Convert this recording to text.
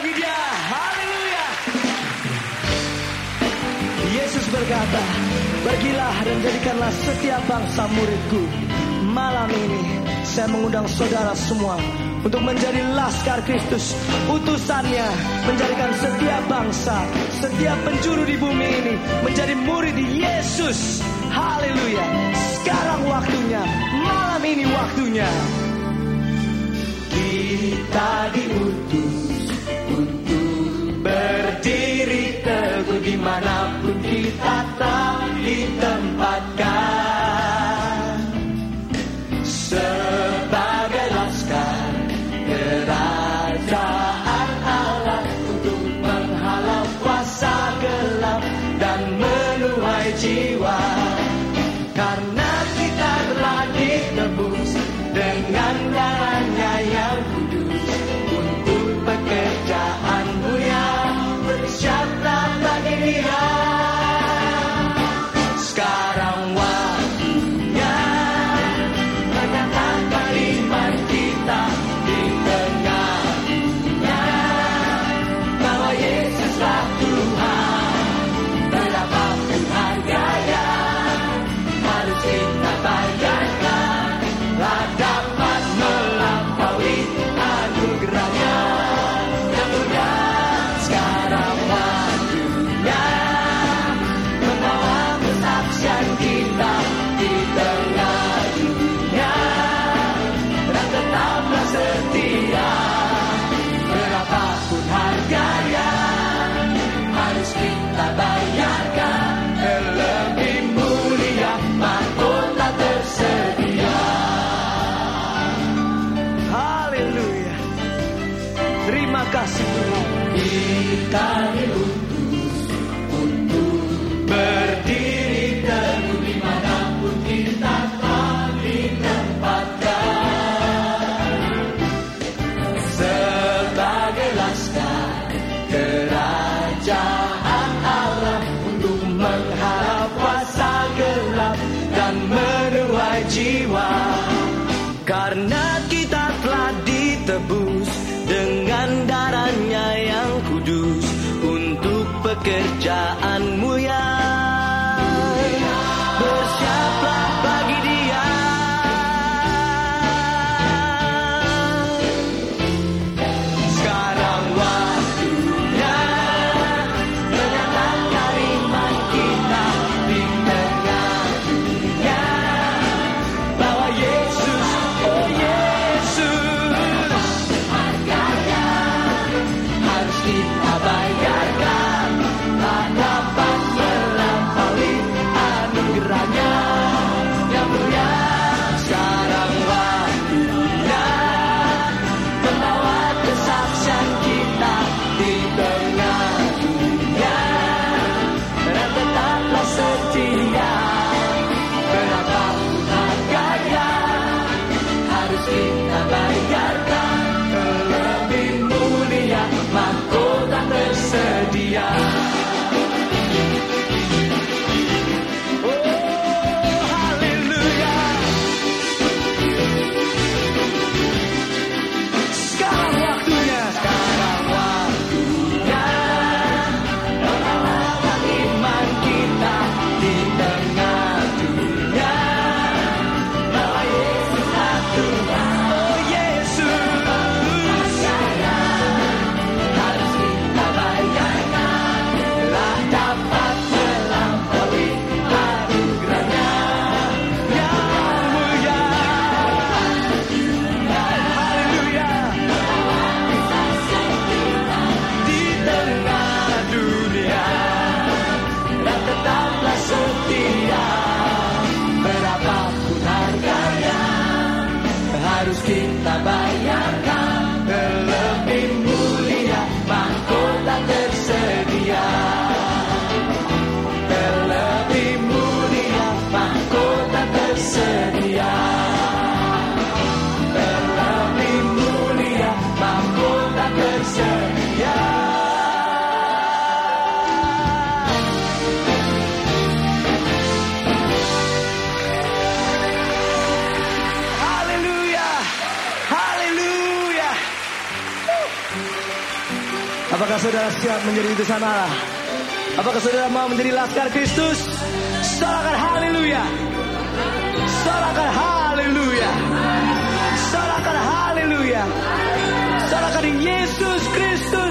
bagi dia. Haleluya. Yesus berkata, "Pergilah dan jadikanlah setiap bangsa muridku." Malam ini saya mengundang saudara semua untuk menjadi laskar Kristus, utusannya menjadikan setiap bangsa, setiap penjuru di bumi ini menjadi murid Yesus. Haleluya. Sekarang waktunya, malam ini waktunya. Kita diutus di mana pun kita tahu. speak. Apakah saudara siap menjadi utusan Allah? Apakah saudara mau menjadi laskar Kristus? Sorakan haleluya. Sorakan haleluya. Sorakan haleluya. Sorakan Yesus Kristus.